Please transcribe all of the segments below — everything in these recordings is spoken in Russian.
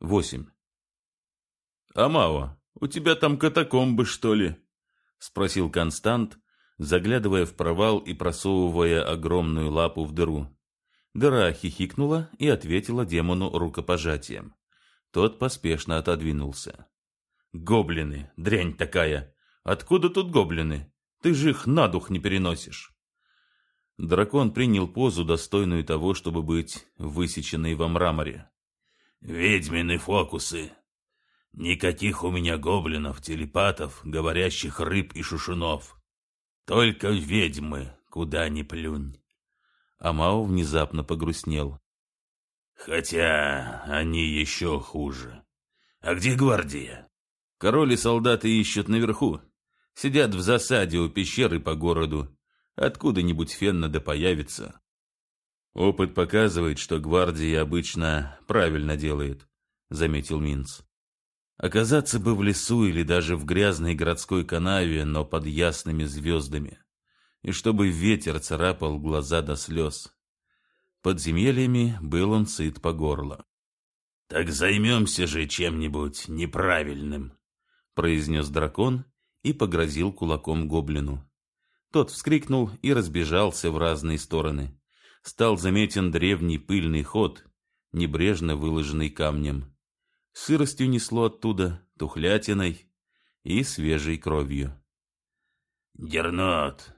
8. «Амао, у тебя там катакомбы, что ли?» — спросил Констант, заглядывая в провал и просовывая огромную лапу в дыру. Дыра хихикнула и ответила демону рукопожатием. Тот поспешно отодвинулся. «Гоблины, дрянь такая! Откуда тут гоблины? Ты же их на дух не переносишь!» Дракон принял позу, достойную того, чтобы быть высеченной во мраморе. «Ведьмины фокусы! Никаких у меня гоблинов, телепатов, говорящих рыб и шушунов. Только ведьмы, куда ни плюнь!» Амао внезапно погрустнел. «Хотя они еще хуже. А где гвардия?» «Король и солдаты ищут наверху. Сидят в засаде у пещеры по городу. Откуда-нибудь Фенна да появится. Опыт показывает, что гвардия обычно правильно делает, заметил Минц. Оказаться бы в лесу или даже в грязной городской канаве, но под ясными звездами. И чтобы ветер царапал глаза до слез. Подземельями был он сыт по горло. «Так займемся же чем-нибудь неправильным», — произнес дракон и погрозил кулаком гоблину. Тот вскрикнул и разбежался в разные стороны. Стал заметен древний пыльный ход, небрежно выложенный камнем. Сыростью несло оттуда, тухлятиной и свежей кровью. «Гернот,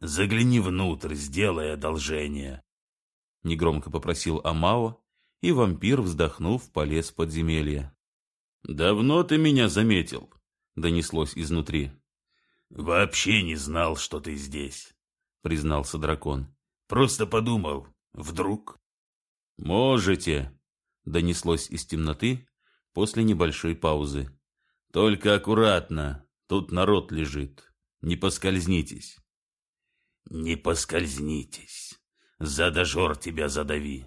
загляни внутрь, сделай одолжение», — негромко попросил Амао, и вампир, вздохнув, полез в подземелье. «Давно ты меня заметил», — донеслось изнутри. «Вообще не знал, что ты здесь», — признался дракон. «Просто подумал, вдруг...» «Можете», — донеслось из темноты после небольшой паузы. «Только аккуратно, тут народ лежит, не поскользнитесь». «Не поскользнитесь, задожор тебя задави».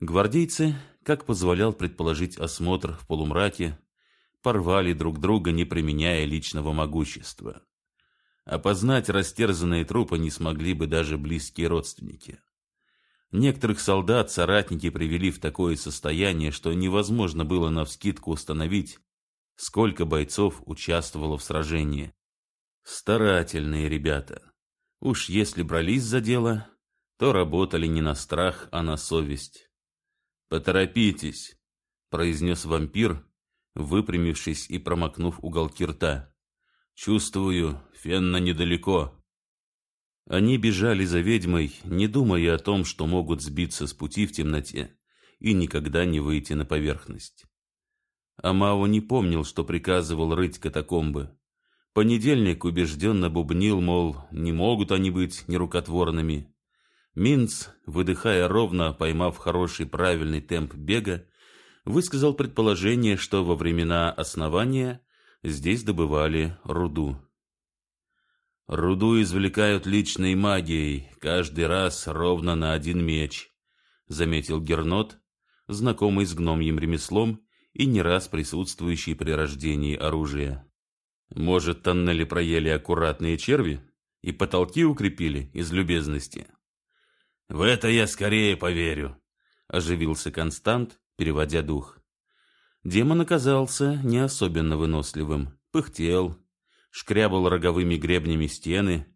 Гвардейцы, как позволял предположить осмотр в полумраке, порвали друг друга, не применяя личного могущества. Опознать растерзанные трупы не смогли бы даже близкие родственники. Некоторых солдат соратники привели в такое состояние, что невозможно было навскидку установить, сколько бойцов участвовало в сражении. Старательные ребята. Уж если брались за дело, то работали не на страх, а на совесть. «Поторопитесь», — произнес вампир, выпрямившись и промокнув уголки рта. «Чувствую, Фенна недалеко». Они бежали за ведьмой, не думая о том, что могут сбиться с пути в темноте и никогда не выйти на поверхность. Амао не помнил, что приказывал рыть катакомбы. Понедельник убежденно бубнил, мол, не могут они быть нерукотворными. Минц, выдыхая ровно, поймав хороший правильный темп бега, высказал предположение, что во времена основания здесь добывали руду. Руду извлекают личной магией, каждый раз ровно на один меч, заметил Гернот, знакомый с гномьим ремеслом и не раз присутствующий при рождении оружия. Может, тоннели проели аккуратные черви и потолки укрепили из любезности? В это я скорее поверю, оживился Констант, переводя дух. Демон оказался не особенно выносливым, пыхтел, шкрябал роговыми гребнями стены,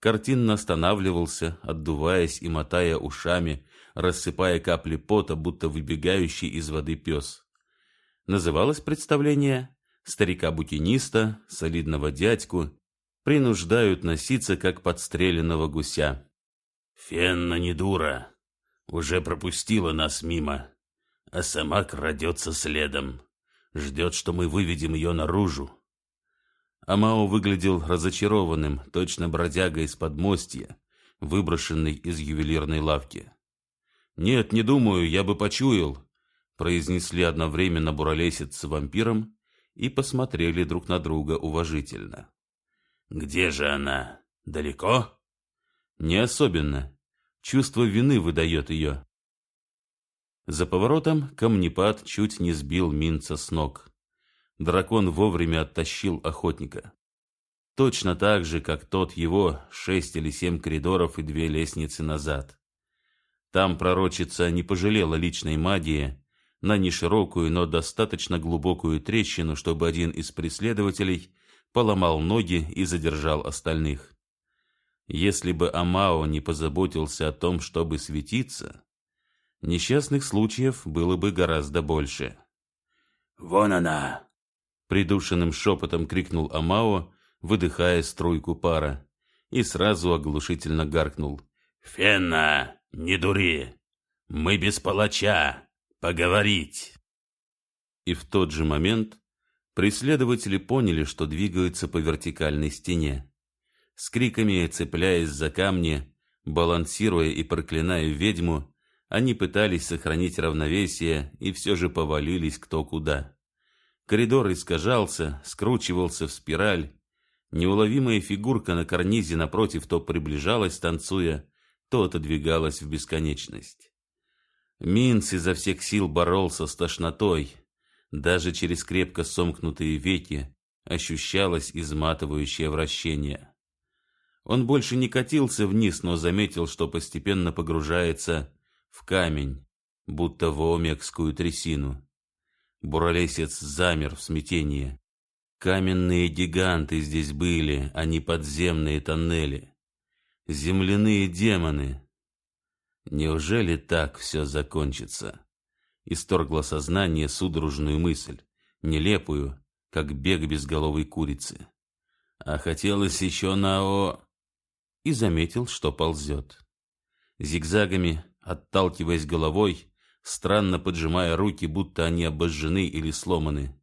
картинно останавливался, отдуваясь и мотая ушами, рассыпая капли пота, будто выбегающий из воды пес. Называлось представление «Старика-букиниста, солидного дядьку, принуждают носиться, как подстреленного гуся». «Фенна не дура, уже пропустила нас мимо», а сама крадется следом. Ждет, что мы выведем ее наружу. Амао выглядел разочарованным, точно бродяга из подмостья, выброшенный из ювелирной лавки. «Нет, не думаю, я бы почуял», — произнесли одновременно буролесец с вампиром и посмотрели друг на друга уважительно. «Где же она? Далеко?» «Не особенно. Чувство вины выдает ее. За поворотом камнепад чуть не сбил Минца с ног. Дракон вовремя оттащил охотника. Точно так же, как тот его шесть или семь коридоров и две лестницы назад. Там пророчица не пожалела личной магии, на неширокую, но достаточно глубокую трещину, чтобы один из преследователей поломал ноги и задержал остальных. Если бы Амао не позаботился о том, чтобы светиться, несчастных случаев было бы гораздо больше. «Вон она!» — придушенным шепотом крикнул Амао, выдыхая струйку пара, и сразу оглушительно гаркнул. «Фенна, не дури! Мы без палача! Поговорить!» И в тот же момент преследователи поняли, что двигаются по вертикальной стене. С криками, цепляясь за камни, балансируя и проклиная ведьму, они пытались сохранить равновесие и все же повалились кто куда. Коридор искажался, скручивался в спираль. Неуловимая фигурка на карнизе напротив то приближалась, танцуя, то отодвигалась в бесконечность. Минц изо всех сил боролся с тошнотой. Даже через крепко сомкнутые веки ощущалось изматывающее вращение. Он больше не катился вниз, но заметил, что постепенно погружается в камень, будто в омекскую трясину. Буралесец замер в смятении. Каменные гиганты здесь были, а не подземные тоннели. Земляные демоны. Неужели так все закончится? Исторгло сознание судорожную мысль, нелепую, как бег безголовой курицы. А хотелось еще на о и заметил, что ползет. Зигзагами, отталкиваясь головой, странно поджимая руки, будто они обожжены или сломаны.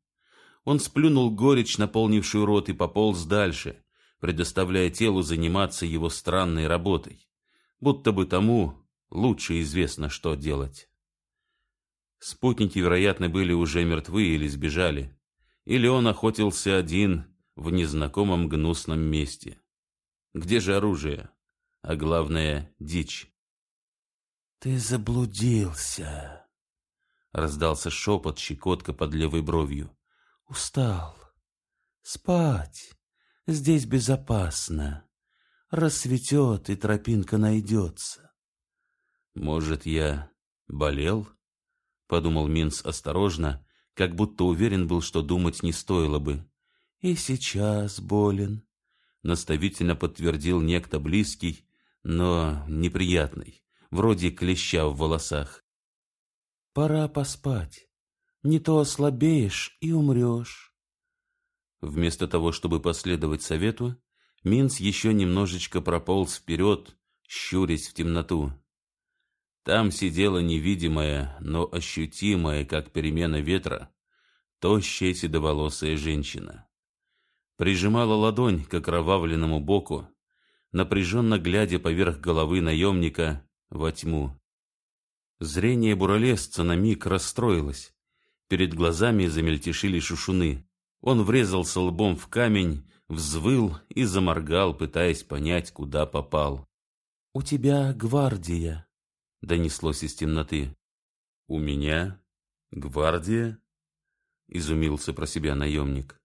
Он сплюнул горечь, наполнившую рот, и пополз дальше, предоставляя телу заниматься его странной работой, будто бы тому лучше известно, что делать. Спутники, вероятно, были уже мертвы или сбежали, или он охотился один в незнакомом гнусном месте. Где же оружие? А главное, дичь. «Ты заблудился!» Раздался шепот, щекотка под левой бровью. «Устал. Спать. Здесь безопасно. Рассветет, и тропинка найдется». «Может, я болел?» Подумал Минц осторожно, как будто уверен был, что думать не стоило бы. «И сейчас болен», наставительно подтвердил некто близкий, но неприятный, вроде клеща в волосах. Пора поспать. Не то ослабеешь и умрешь. Вместо того, чтобы последовать совету, Минц еще немножечко прополз вперед, щурясь в темноту. Там сидела невидимая, но ощутимая, как перемена ветра, тощая седоволосая женщина прижимала ладонь к окровавленному боку, напряженно глядя поверх головы наемника во тьму. Зрение буралесца на миг расстроилось. Перед глазами замельтешили шушуны. Он врезался лбом в камень, взвыл и заморгал, пытаясь понять, куда попал. «У тебя гвардия», — донеслось из темноты. «У меня? Гвардия?» — изумился про себя наемник.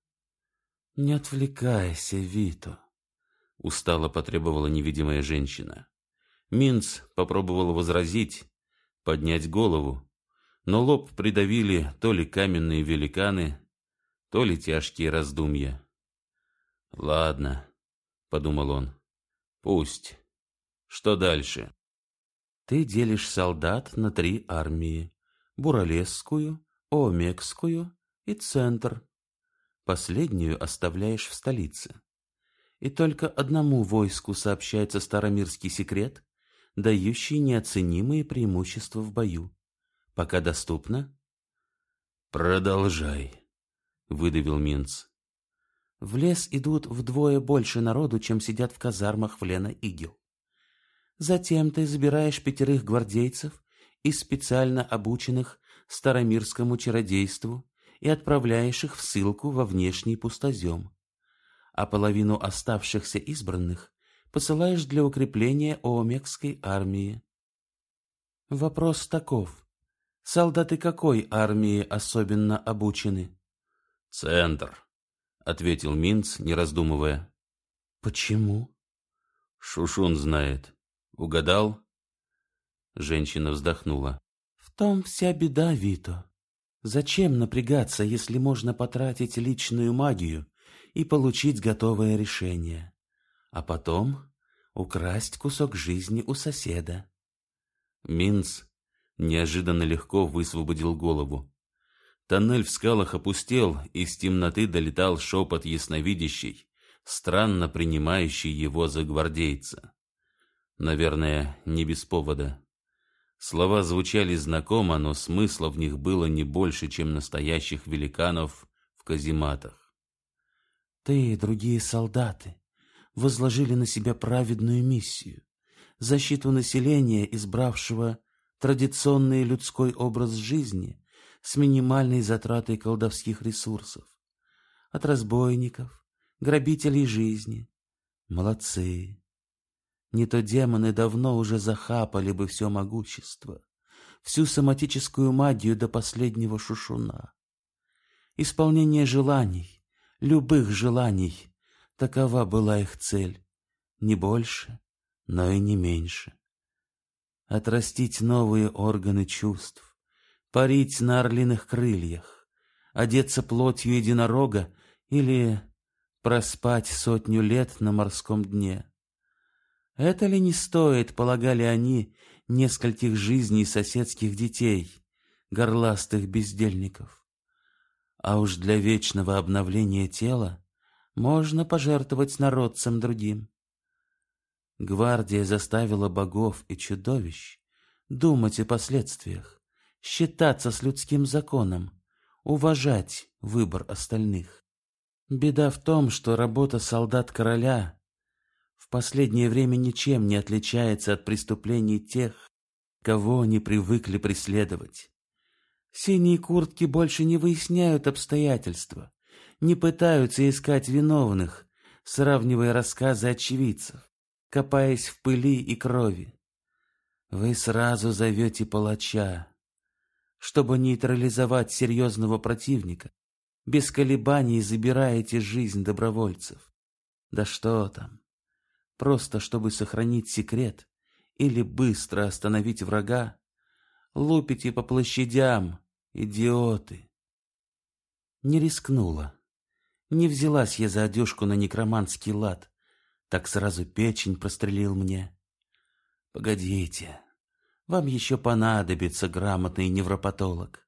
«Не отвлекайся, Вито», — устало потребовала невидимая женщина. Минц попробовал возразить, поднять голову, но лоб придавили то ли каменные великаны, то ли тяжкие раздумья. «Ладно», — подумал он, — «пусть. Что дальше?» «Ты делишь солдат на три армии — Буралесскую, Омекскую и Центр», Последнюю оставляешь в столице. И только одному войску сообщается старомирский секрет, дающий неоценимые преимущества в бою. Пока доступно? Продолжай, выдавил Минц. В лес идут вдвое больше народу, чем сидят в казармах в Лена-Игел. Затем ты забираешь пятерых гвардейцев из специально обученных старомирскому чародейству и отправляешь их в ссылку во внешний пустозем, а половину оставшихся избранных посылаешь для укрепления Омекской армии. Вопрос таков. Солдаты какой армии особенно обучены? Центр, ответил Минц, не раздумывая. Почему? Шушун знает. Угадал? Женщина вздохнула. В том вся беда, Вито. Зачем напрягаться, если можно потратить личную магию и получить готовое решение, а потом украсть кусок жизни у соседа? Минц неожиданно легко высвободил голову. Тоннель в скалах опустел, из темноты долетал шепот ясновидящий, странно принимающий его за гвардейца. Наверное, не без повода. Слова звучали знакомо, но смысла в них было не больше, чем настоящих великанов в казематах. Ты и другие солдаты возложили на себя праведную миссию — защиту населения, избравшего традиционный людской образ жизни с минимальной затратой колдовских ресурсов. От разбойников, грабителей жизни. Молодцы. Не то демоны давно уже захапали бы все могущество, всю соматическую магию до последнего шушуна. Исполнение желаний, любых желаний, такова была их цель, не больше, но и не меньше. Отрастить новые органы чувств, парить на орлиных крыльях, одеться плотью единорога или проспать сотню лет на морском дне. Это ли не стоит, полагали они, нескольких жизней соседских детей, горластых бездельников? А уж для вечного обновления тела можно пожертвовать народцем другим. Гвардия заставила богов и чудовищ думать о последствиях, считаться с людским законом, уважать выбор остальных. Беда в том, что работа солдат короля в последнее время ничем не отличается от преступлений тех, кого они привыкли преследовать. Синие куртки больше не выясняют обстоятельства, не пытаются искать виновных, сравнивая рассказы очевидцев, копаясь в пыли и крови. Вы сразу зовете палача, чтобы нейтрализовать серьезного противника, без колебаний забираете жизнь добровольцев. Да что там, просто чтобы сохранить секрет или быстро остановить врага, лупите по площадям, идиоты. Не рискнула. Не взялась я за одежку на некроманский лад, так сразу печень прострелил мне. Погодите, вам еще понадобится грамотный невропатолог.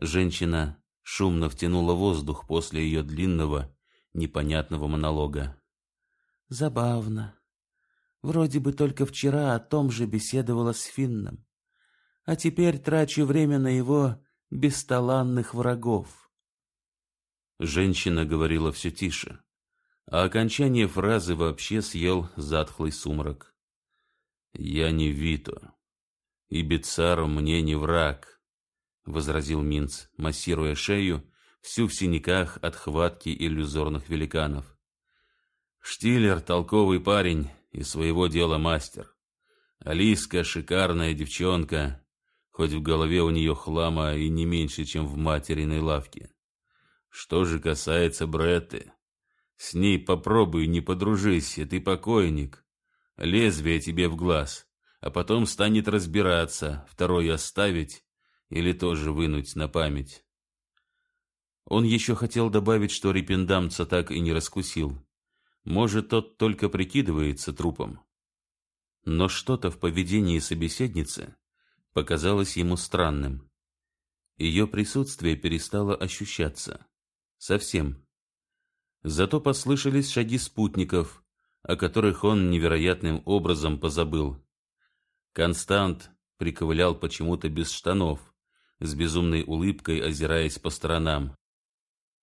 Женщина шумно втянула воздух после ее длинного, непонятного монолога. Забавно. Вроде бы только вчера о том же беседовала с Финном. А теперь трачу время на его бесталанных врагов. Женщина говорила все тише, а окончание фразы вообще съел затхлый сумрак. «Я не Вито, и Бицару мне не враг», — возразил Минц, массируя шею, всю в синяках от хватки иллюзорных великанов. Штиллер толковый парень и своего дела мастер. Алиска шикарная девчонка, хоть в голове у нее хлама и не меньше, чем в материной лавке. Что же касается Бретты, с ней попробуй не подружись, ты покойник. Лезвие тебе в глаз, а потом станет разбираться, второй оставить или тоже вынуть на память. Он еще хотел добавить, что репендамца так и не раскусил. Может, тот только прикидывается трупом. Но что-то в поведении собеседницы показалось ему странным. Ее присутствие перестало ощущаться. Совсем. Зато послышались шаги спутников, о которых он невероятным образом позабыл. Констант приковылял почему-то без штанов, с безумной улыбкой озираясь по сторонам.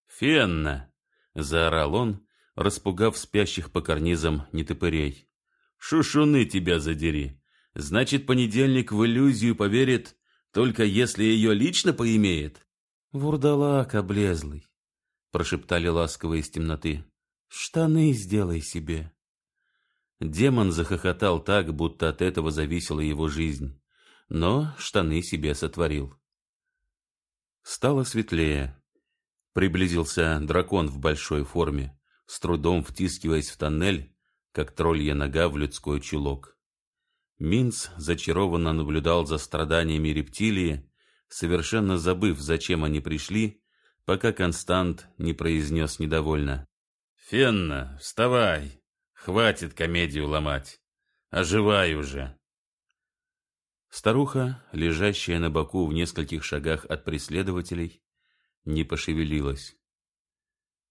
«Фенна!» — заорал он, распугав спящих по карнизам нетопырей. «Шушуны тебя задери! Значит, понедельник в иллюзию поверит, только если ее лично поимеет?» «Вурдалак облезлый», — прошептали ласково из темноты. «Штаны сделай себе». Демон захохотал так, будто от этого зависела его жизнь, но штаны себе сотворил. Стало светлее. Приблизился дракон в большой форме с трудом втискиваясь в тоннель, как троллья нога в людской чулок. Минц зачарованно наблюдал за страданиями рептилии, совершенно забыв, зачем они пришли, пока Констант не произнес недовольно. «Фенна, вставай! Хватит комедию ломать! Оживай уже!» Старуха, лежащая на боку в нескольких шагах от преследователей, не пошевелилась.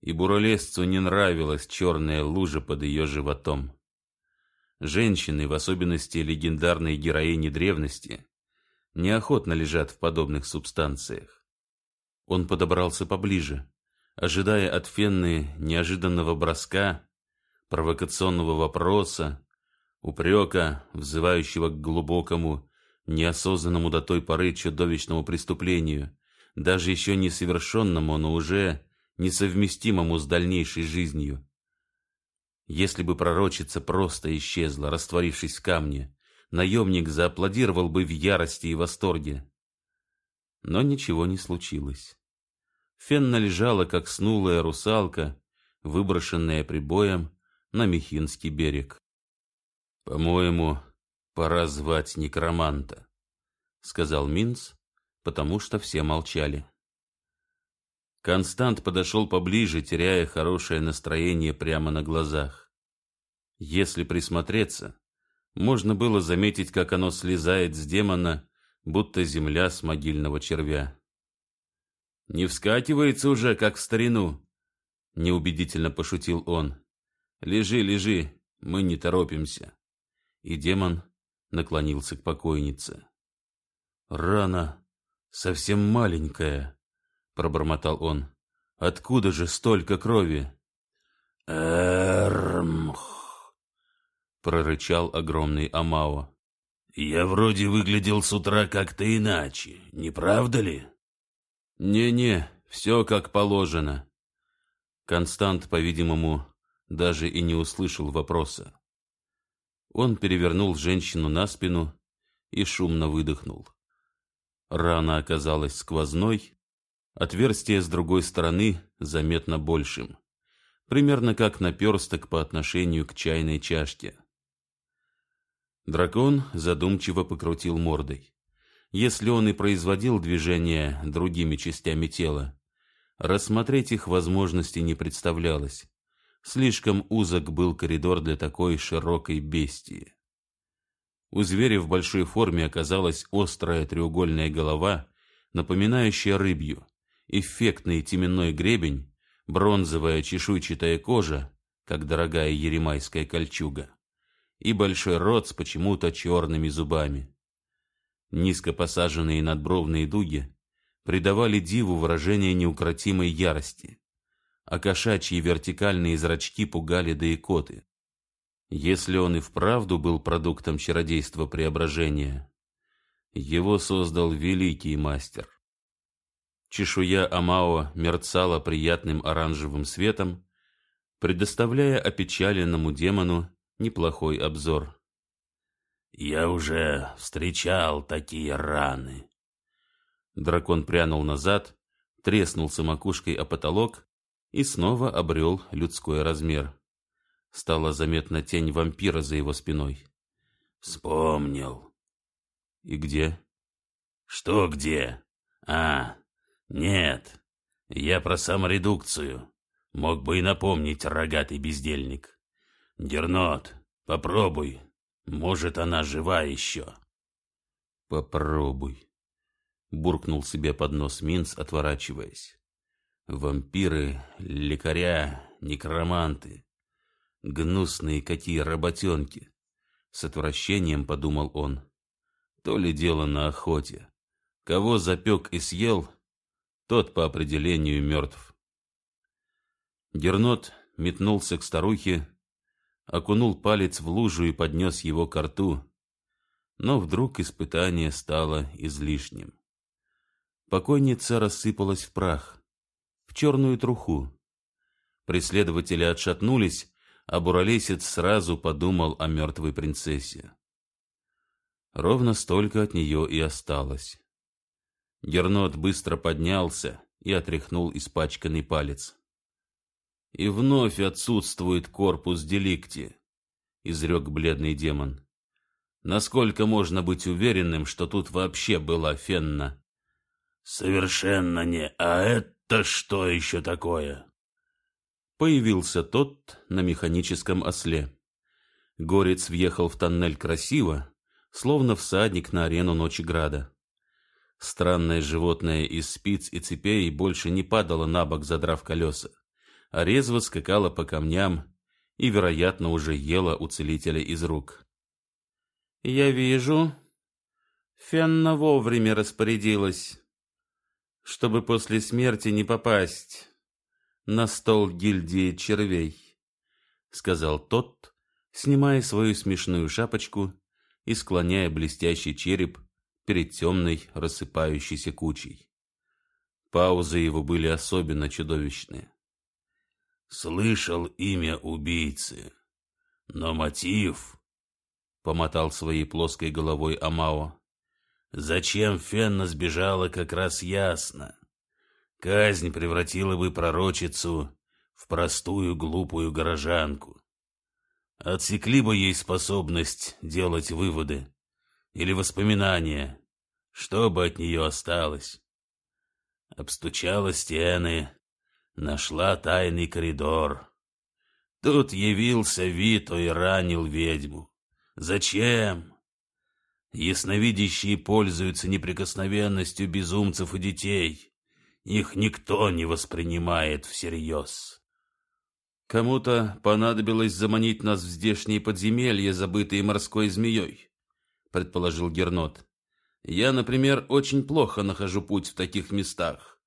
И буролесцу не нравилась черная лужа под ее животом. Женщины, в особенности легендарные героини древности, неохотно лежат в подобных субстанциях. Он подобрался поближе, ожидая от Фенны неожиданного броска, провокационного вопроса, упрека, взывающего к глубокому, неосознанному до той поры чудовищному преступлению, даже еще не совершенному, но уже несовместимому с дальнейшей жизнью. Если бы пророчица просто исчезла, растворившись в камне, наемник зааплодировал бы в ярости и восторге. Но ничего не случилось. Фенна лежала, как снулая русалка, выброшенная прибоем на Михинский берег. «По-моему, пора звать некроманта», — сказал Минц, потому что все молчали. Констант подошел поближе, теряя хорошее настроение прямо на глазах. Если присмотреться, можно было заметить, как оно слезает с демона, будто земля с могильного червя. «Не вскакивается уже, как в старину», — неубедительно пошутил он. «Лежи, лежи, мы не торопимся». И демон наклонился к покойнице. «Рана совсем маленькая», пробормотал он. Откуда же столько крови? Эрмх, прорычал огромный Амао. Я вроде выглядел с утра как-то иначе, не правда ли? Не-не, все как положено. Констант, по-видимому, даже и не услышал вопроса. Он перевернул женщину на спину и шумно выдохнул. Рана оказалась сквозной, Отверстие с другой стороны заметно большим, примерно как наперсток по отношению к чайной чашке. Дракон задумчиво покрутил мордой. Если он и производил движения другими частями тела, рассмотреть их возможности не представлялось. Слишком узок был коридор для такой широкой бестии. У зверя в большой форме оказалась острая треугольная голова, напоминающая рыбью, эффектный теменной гребень, бронзовая чешуйчатая кожа, как дорогая еремайская кольчуга, и большой рот с почему-то черными зубами. Низко посаженные надбровные дуги придавали диву выражение неукротимой ярости, а кошачьи вертикальные зрачки пугали до икоты. Если он и вправду был продуктом чародейства преображения, его создал великий мастер. Чешуя Амао мерцала приятным оранжевым светом, предоставляя опечаленному демону неплохой обзор. «Я уже встречал такие раны». Дракон прянул назад, треснулся макушкой о потолок и снова обрел людской размер. Стала заметна тень вампира за его спиной. «Вспомнил». «И где?» «Что где? А, нет, я про саморедукцию. Мог бы и напомнить, рогатый бездельник. Дернот, попробуй. Может, она жива еще. Попробуй. Буркнул себе под нос Минц, отворачиваясь. Вампиры, лекаря, некроманты. Гнусные какие работенки. С отвращением подумал он. То ли дело на охоте. Кого запек и съел, тот по определению мертв. Гернот метнулся к старухе, окунул палец в лужу и поднес его к рту, но вдруг испытание стало излишним. Покойница рассыпалась в прах, в черную труху. Преследователи отшатнулись, а буролесец сразу подумал о мертвой принцессе. Ровно столько от нее и осталось. Гернот быстро поднялся и отряхнул испачканный палец. «И вновь отсутствует корпус деликти», — изрек бледный демон. «Насколько можно быть уверенным, что тут вообще была Фенна? Совершенно не. А это что еще такое? Появился тот на механическом осле. Горец въехал в тоннель красиво, словно всадник на арену Ночеграда. Странное животное из спиц и цепей больше не падало на бок, задрав колеса, резво скакало по камням и, вероятно, уже ела у целителя из рук. «Я вижу, Фенна вовремя распорядилась, чтобы после смерти не попасть на стол гильдии червей», — сказал тот, снимая свою смешную шапочку и склоняя блестящий череп перед темной рассыпающейся кучей. Паузы его были особенно чудовищные. «Слышал имя убийцы, но мотив...» — помотал своей плоской головой Амао. «Зачем Фенна сбежала, как раз ясно. Казнь превратила бы пророчицу в простую глупую горожанку. Отсекли бы ей способность делать выводы или воспоминания, что бы от нее осталось. Обстучала стены, нашла тайный коридор. Тут явился Вито и ранил ведьму. Зачем? Ясновидящие пользуются неприкосновенностью безумцев и детей. Их никто не воспринимает всерьез. Кому-то понадобилось заманить нас в здешние подземелья, забытые морской змеей предположил Гернот. Я, например, очень плохо нахожу путь в таких местах.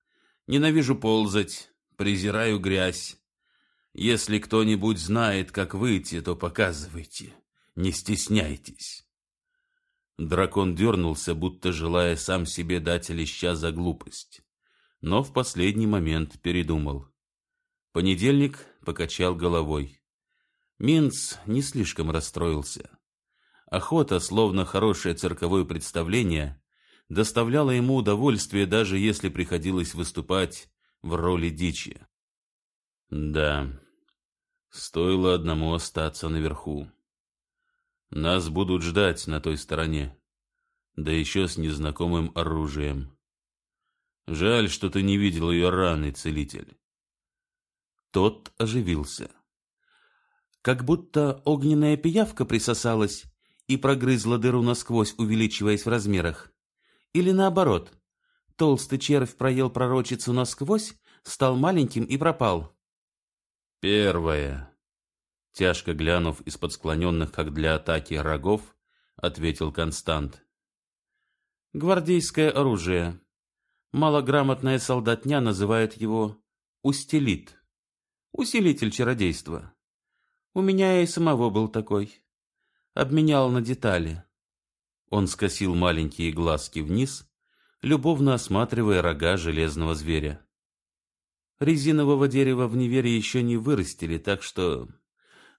Ненавижу ползать, презираю грязь. Если кто-нибудь знает, как выйти, то показывайте. Не стесняйтесь. Дракон дернулся, будто желая сам себе дать леща за глупость. Но в последний момент передумал. Понедельник покачал головой. Минц не слишком расстроился. Охота, словно хорошее цирковое представление, доставляла ему удовольствие, даже если приходилось выступать в роли дичи. Да, стоило одному остаться наверху. Нас будут ждать на той стороне, да еще с незнакомым оружием. Жаль, что ты не видел ее раны, целитель. Тот оживился. Как будто огненная пиявка присосалась и прогрызла дыру насквозь, увеличиваясь в размерах. Или наоборот, толстый червь проел пророчицу насквозь, стал маленьким и пропал. Первое. Тяжко глянув из-под склоненных, как для атаки, рогов, ответил Констант. Гвардейское оружие. Малограмотная солдатня называет его устелит. Усилитель чародейства. У меня и самого был такой обменял на детали. Он скосил маленькие глазки вниз, любовно осматривая рога железного зверя. Резинового дерева в невере еще не вырастили, так что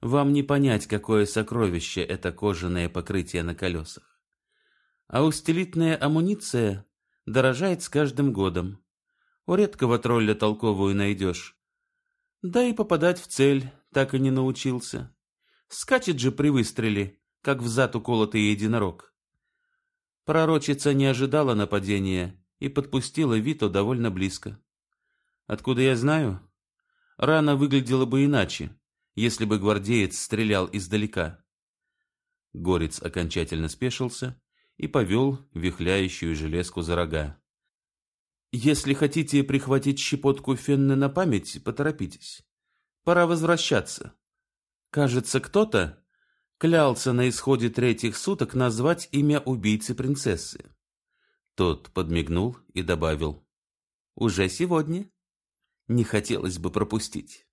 вам не понять, какое сокровище это кожаное покрытие на колесах. А устелитная амуниция дорожает с каждым годом. У редкого тролля толковую найдешь. Да и попадать в цель так и не научился. Скачет же при выстреле, как в зад уколотый единорог. Пророчица не ожидала нападения и подпустила Вито довольно близко. Откуда я знаю? Рана выглядела бы иначе, если бы гвардеец стрелял издалека. Горец окончательно спешился и повел вихляющую железку за рога. Если хотите прихватить щепотку фенны на память, поторопитесь. Пора возвращаться. Кажется, кто-то клялся на исходе третьих суток назвать имя убийцы принцессы. Тот подмигнул и добавил. «Уже сегодня. Не хотелось бы пропустить».